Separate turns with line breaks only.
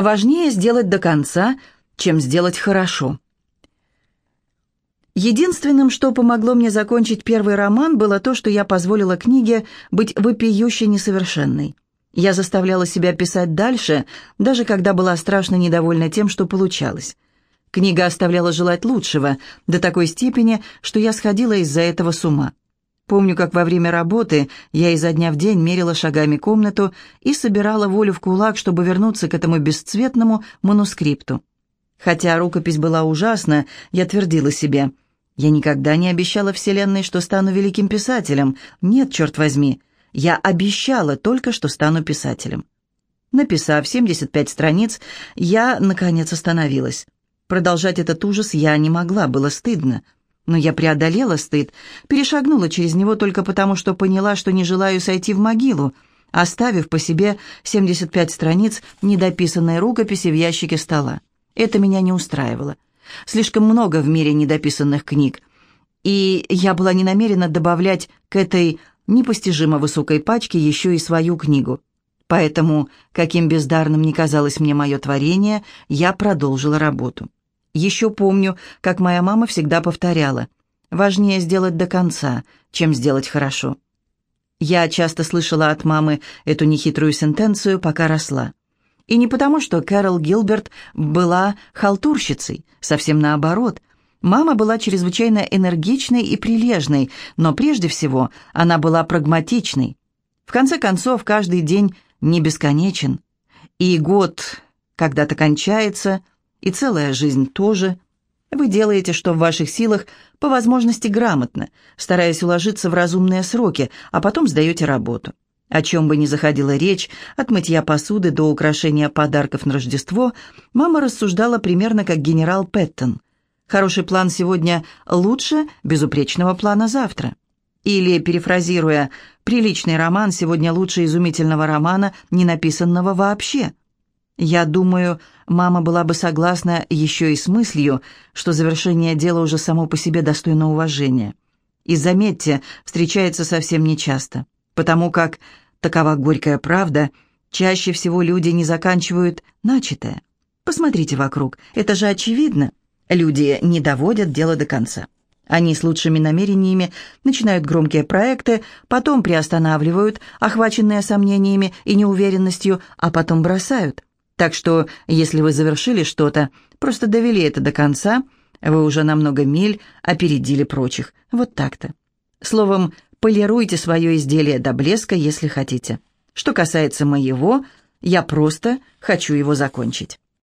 Важнее сделать до конца, чем сделать хорошо. Единственным, что помогло мне закончить первый роман, было то, что я позволила книге быть вопиюще несовершенной. Я заставляла себя писать дальше, даже когда была страшно недовольна тем, что получалось. Книга оставляла желать лучшего, до такой степени, что я сходила из-за этого с ума. Помню, как во время работы я изо дня в день мерила шагами комнату и собирала волю в кулак, чтобы вернуться к этому бесцветному манускрипту. Хотя рукопись была ужасна, я твердила себе – я никогда не обещала Вселенной, что стану великим писателем. Нет, черт возьми, я обещала только, что стану писателем. Написав 75 страниц, я, наконец, остановилась. Продолжать этот ужас я не могла, было стыдно. Но я преодолела стыд, перешагнула через него только потому, что поняла, что не желаю сойти в могилу, оставив по себе 75 страниц недописанной рукописи в ящике стола. Это меня не устраивало. Слишком много в мире недописанных книг. И я была не намерена добавлять к этой непостижимо высокой пачке еще и свою книгу. Поэтому, каким бездарным ни казалось мне мое творение, я продолжила работу. Еще помню, как моя мама всегда повторяла, «Важнее сделать до конца, чем сделать хорошо». Я часто слышала от мамы эту нехитрую сентенцию, пока росла. И не потому, что Кэрол Гилберт была халтурщицей, совсем наоборот. Мама была чрезвычайно энергичной и прилежной, но прежде всего она была прагматичной. В конце концов, каждый день не бесконечен. И год когда-то кончается, и целая жизнь тоже. Вы делаете, что в ваших силах, по возможности грамотно, стараясь уложиться в разумные сроки, а потом сдаете работу. О чем бы ни заходила речь, от мытья посуды до украшения подарков на Рождество, мама рассуждала примерно как генерал Пэттон. Хороший план сегодня лучше безупречного плана завтра. Или, перефразируя, приличный роман сегодня лучше изумительного романа, не написанного вообще. Я думаю, мама была бы согласна еще и с мыслью, что завершение дела уже само по себе достойно уважения. И, заметьте, встречается совсем нечасто потому как, такова горькая правда, чаще всего люди не заканчивают начатое. Посмотрите вокруг, это же очевидно. Люди не доводят дело до конца. Они с лучшими намерениями начинают громкие проекты, потом приостанавливают, охваченные сомнениями и неуверенностью, а потом бросают. Так что, если вы завершили что-то, просто довели это до конца, вы уже на много миль опередили прочих. Вот так-то. Словом, Полируйте свое изделие до блеска, если хотите. Что касается моего, я просто хочу его закончить.